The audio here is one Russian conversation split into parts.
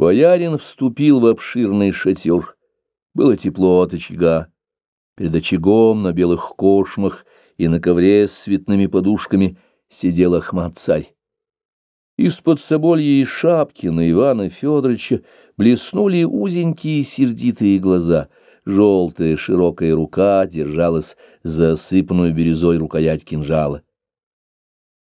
Боярин вступил в обширный шатер. Было тепло от очага. Перед очагом на белых кошмах и на ковре с цветными подушками сидел Ахмат-царь. Из-под собольей шапки на Ивана Федоровича блеснули узенькие сердитые глаза. Желтая широкая рука держалась за осыпанную бирюзой рукоять кинжала.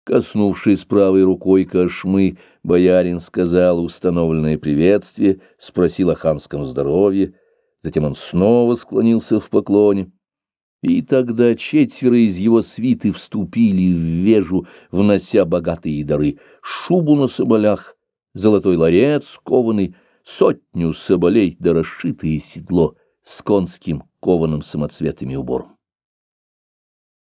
Коснувшись правой рукой кошмы, боярин сказал установленное приветствие, спросил о ханском здоровье, затем он снова склонился в поклоне. И тогда четверо из его свиты вступили в вежу, внося богатые дары, шубу на соболях, золотой ларец кованый, сотню соболей да расшитое седло с конским кованым самоцветами убором.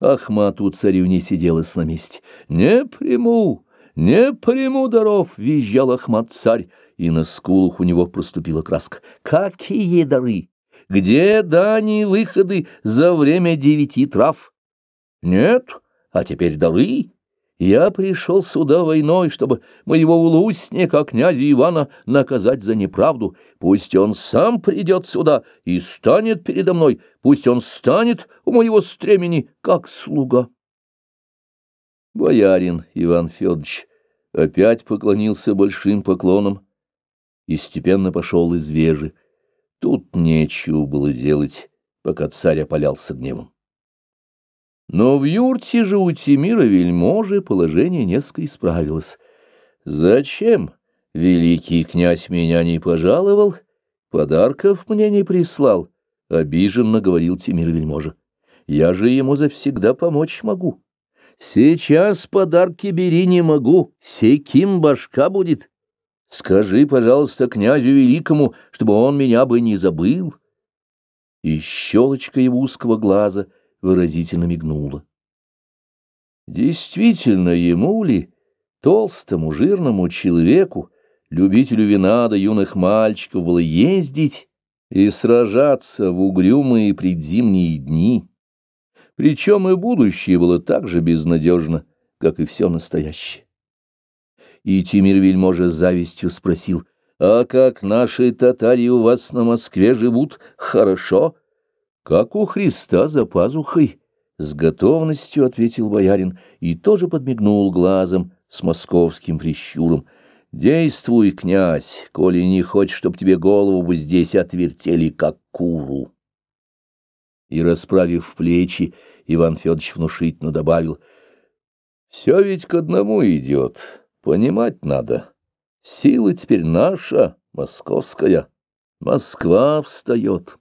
Ахмату царевне сиделась на месте. «Не приму, не приму даров!» — визжал Ахмат царь, и на скулах у него проступила краска. «Какие дары! Где дани выходы за время девяти трав?» «Нет, а теперь дары!» Я пришел сюда войной, чтобы моего улусника, князя Ивана, наказать за неправду. Пусть он сам придет сюда и станет передо мной, пусть он станет у моего стремени, как слуга. Боярин Иван Федорович опять поклонился большим поклоном и степенно пошел из вежи. Тут нечего было делать, пока царь опалялся гневом. Но в юрте же у Тимира вельможи положение несколько исправилось. «Зачем великий князь меня не пожаловал, подарков мне не прислал?» — обиженно говорил Тимир вельможа. «Я же ему завсегда помочь могу. Сейчас подарки бери не могу, секим башка будет. Скажи, пожалуйста, князю великому, чтобы он меня бы не забыл». И щелочка его узкого глаза — выразительно мигнула. Действительно, ему ли, толстому, жирному человеку, любителю вина да юных мальчиков, было ездить и сражаться в угрюмые предзимние дни? Причем и будущее было так же безнадежно, как и все настоящее. И Тимир вельможа завистью спросил, «А как наши татари у вас на Москве живут? Хорошо?» «Как у Христа за пазухой», — с готовностью ответил боярин и тоже подмигнул глазом с московским прищуром. «Действуй, князь, коли не хочешь, чтоб тебе голову бы здесь отвертели, как куру». И, расправив плечи, Иван Федорович внушительно добавил, «Все ведь к одному идет, понимать надо. Сила теперь наша, московская. Москва встает».